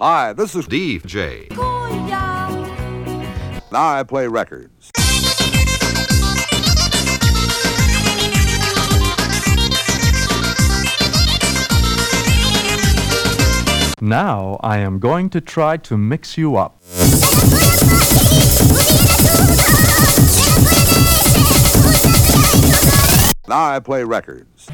Hi, this is DJ. Now I play records. Now I am going to try to mix you up. Now I play records.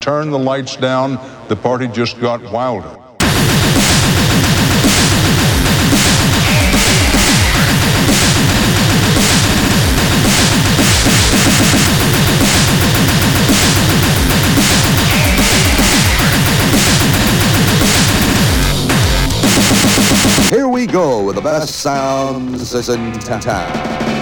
Turn the lights down. The party just got wilder. Here we go with the best sound system in town.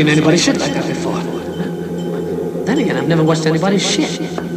seen anybody shit like that before. Then again, I've never watched anybody shit.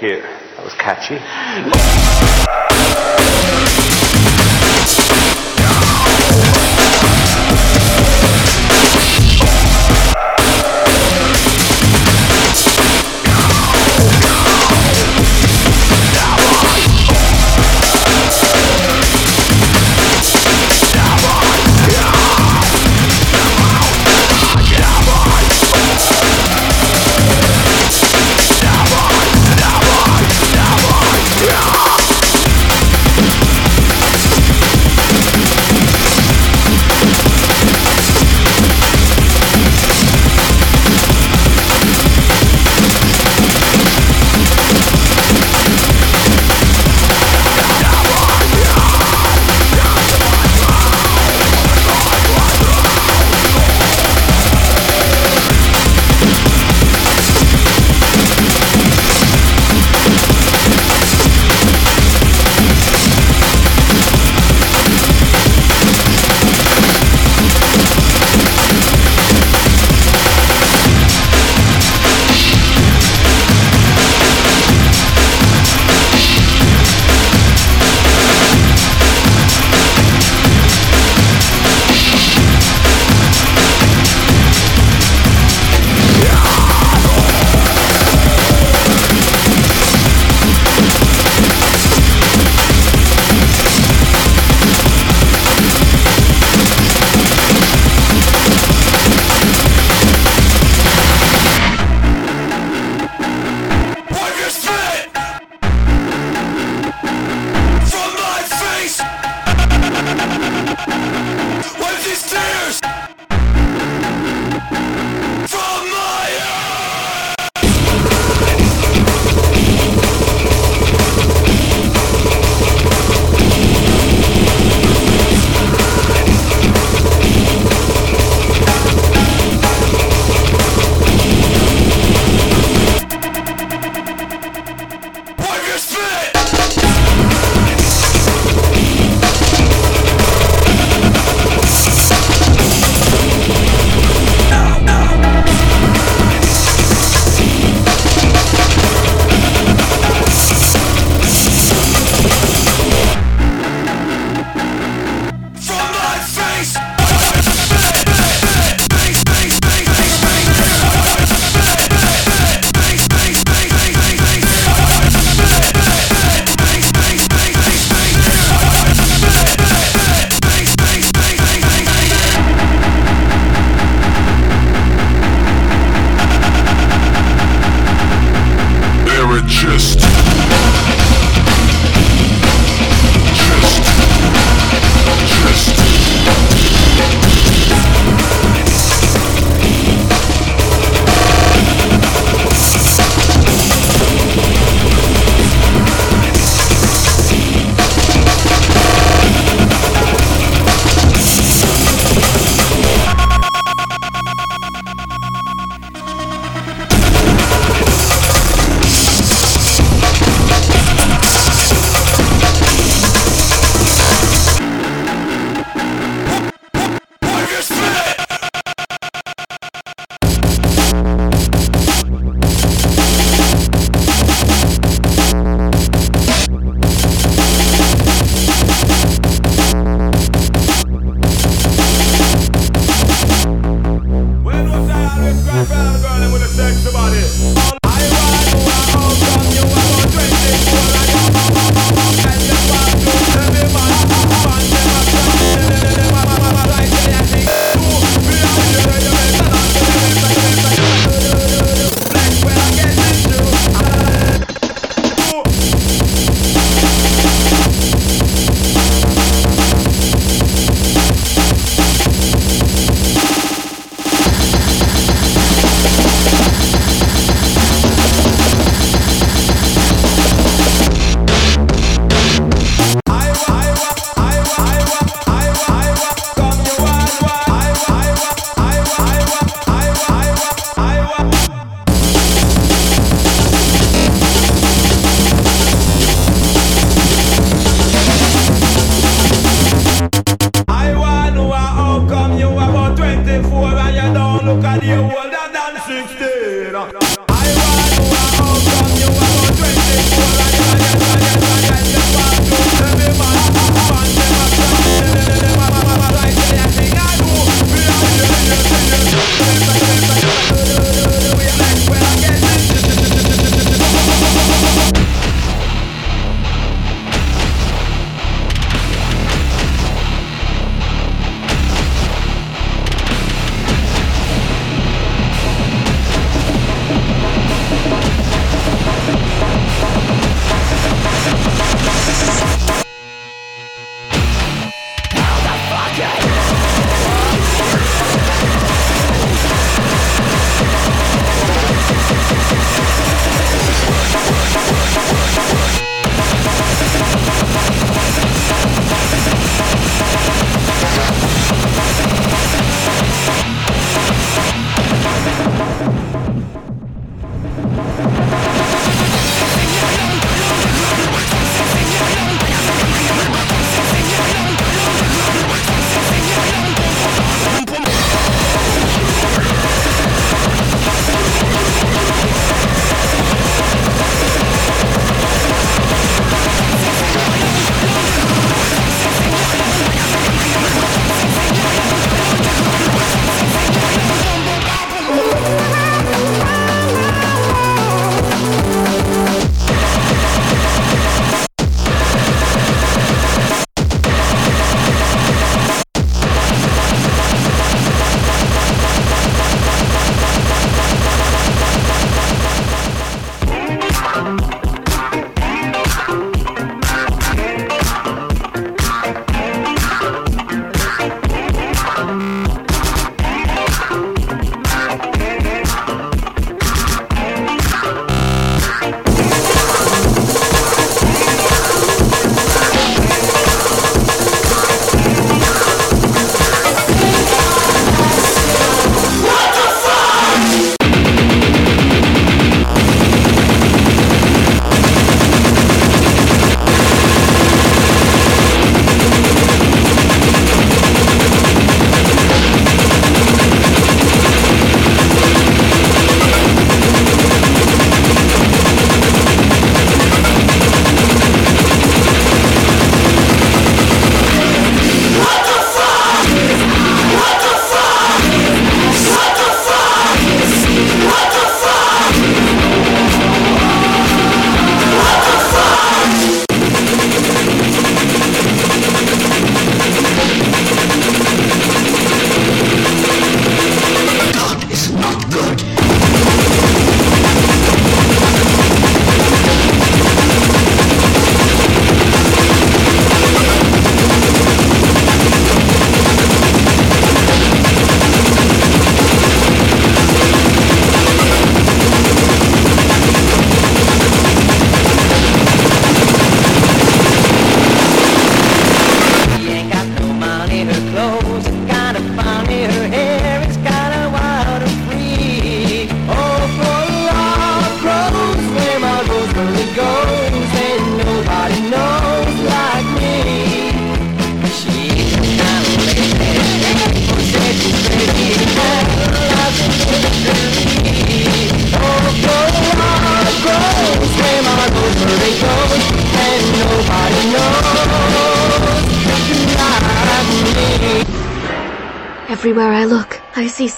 Thank you. That was catchy.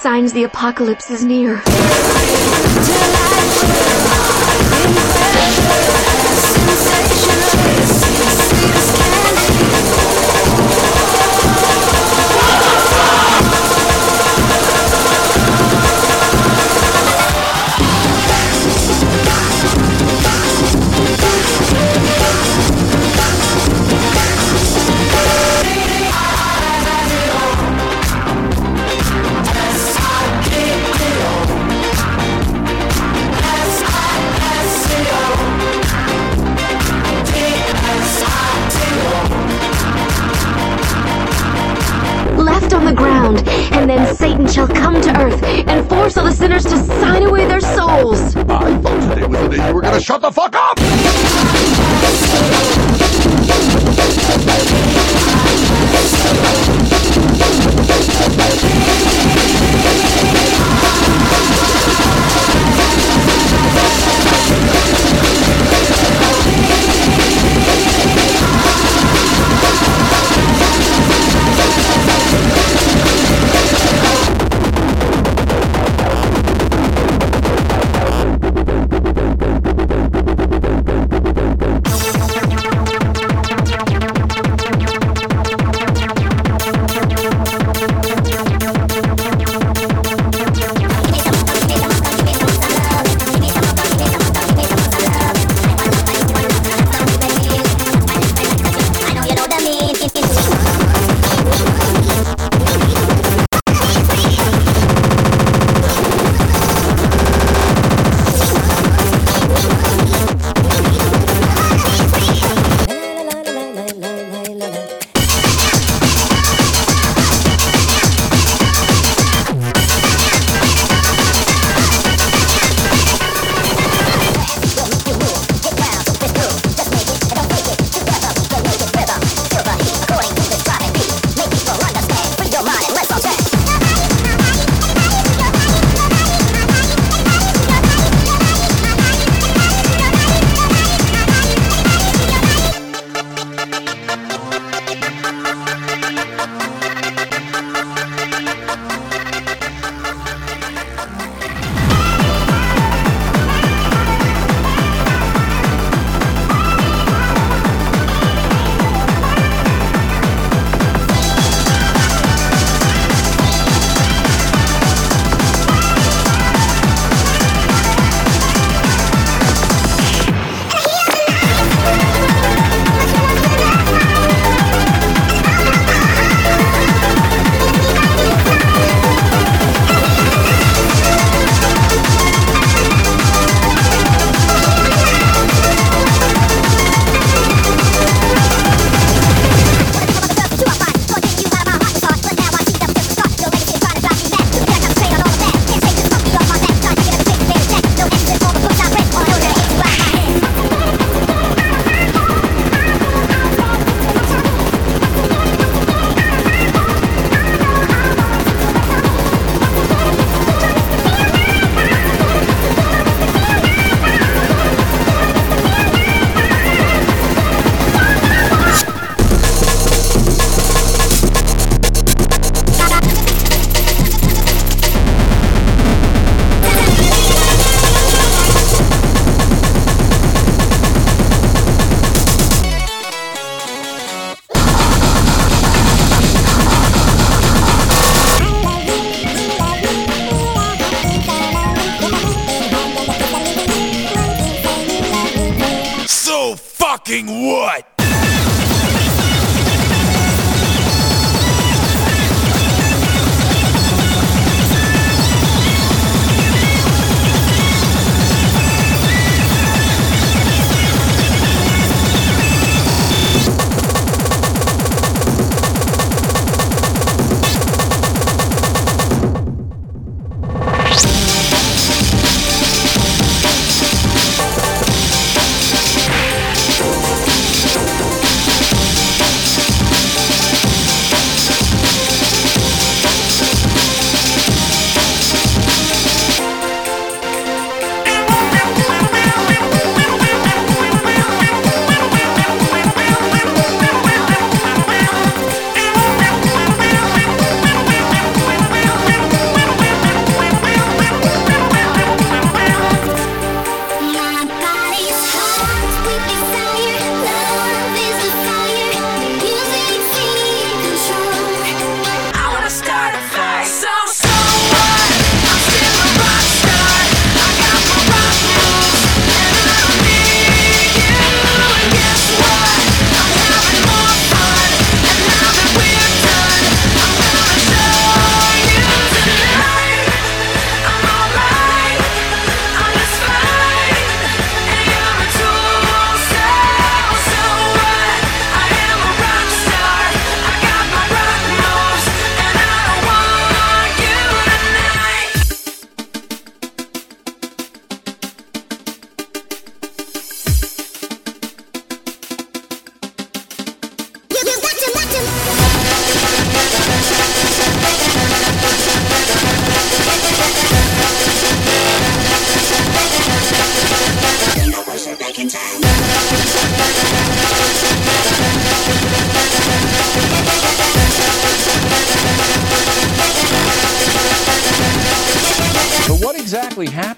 Signs the apocalypse is near. Satan shall come to earth and force all the sinners to sign away their souls. I thought today was the day you were gonna shut the fuck up!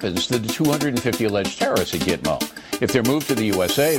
To the 250 alleged terrorists at Gitmo. If they're moved to the USA,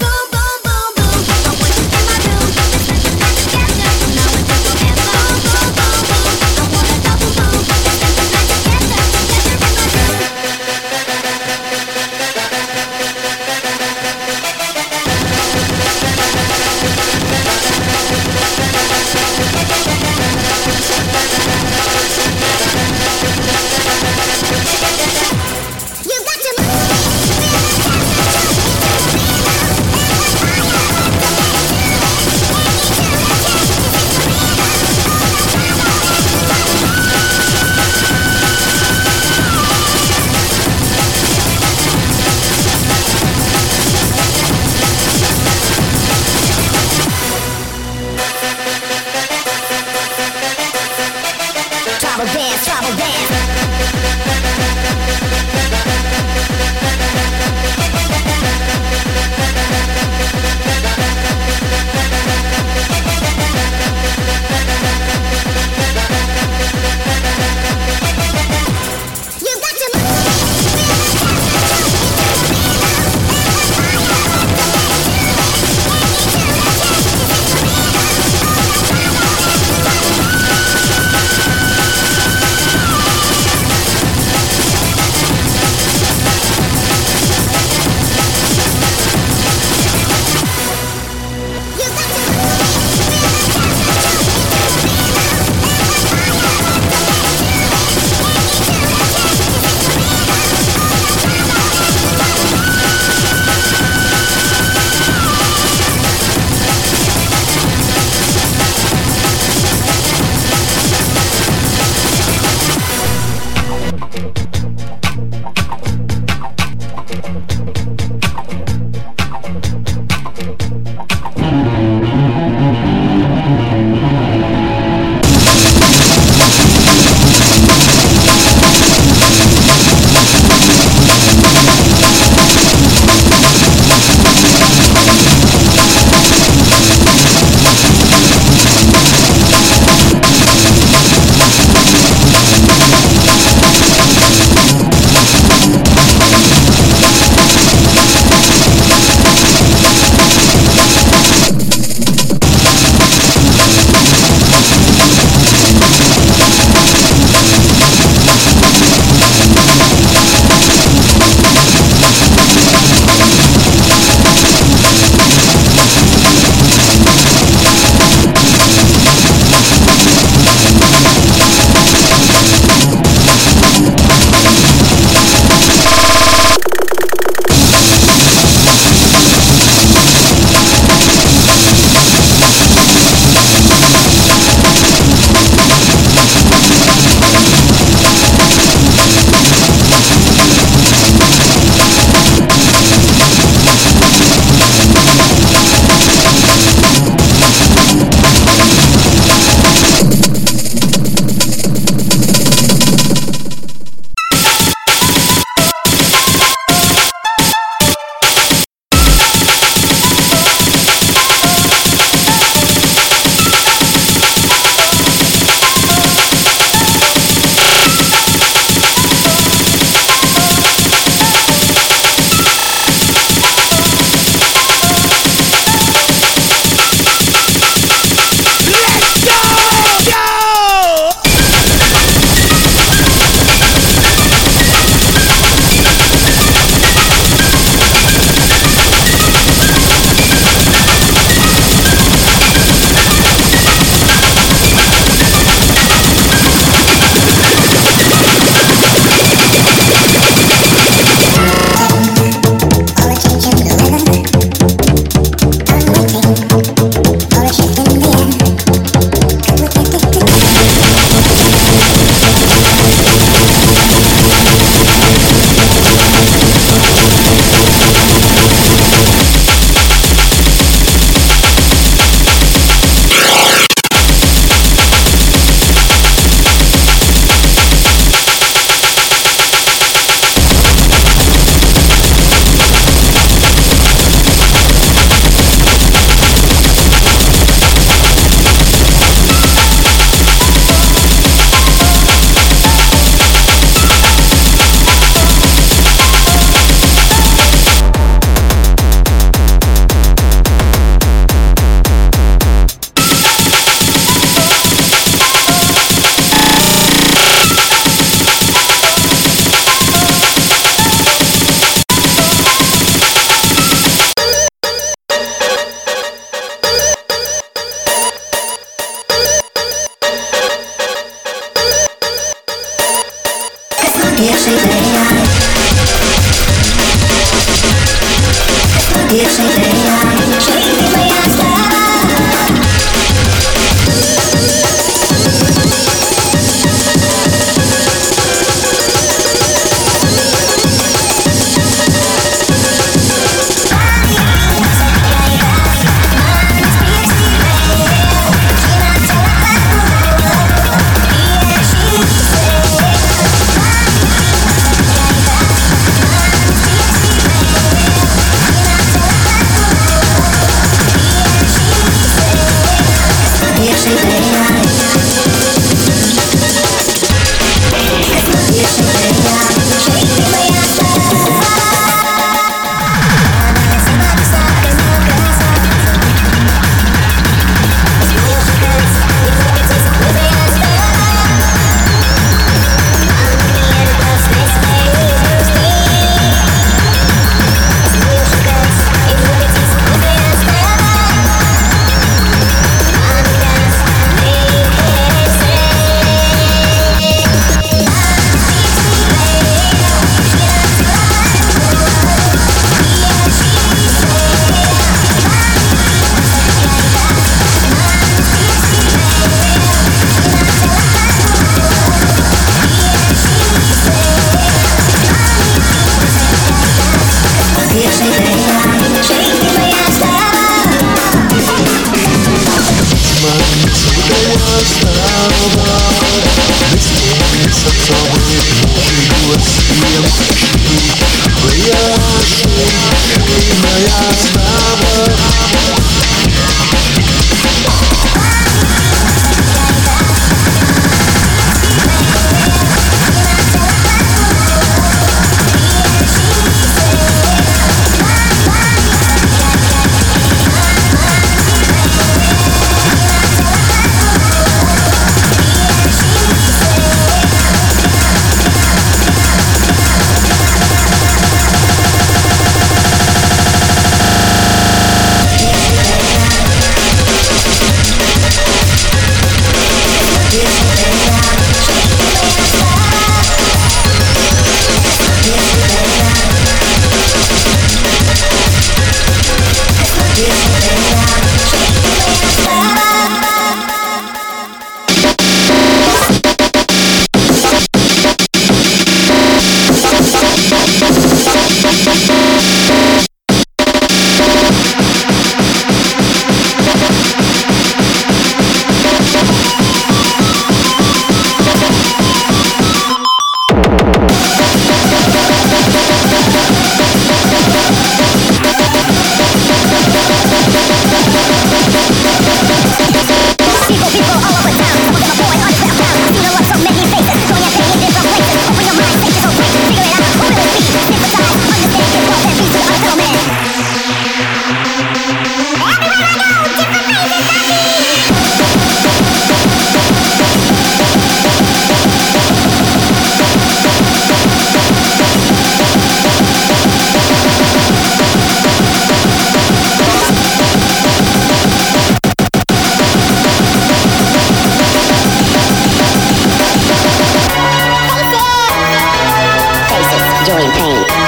enjoying pain.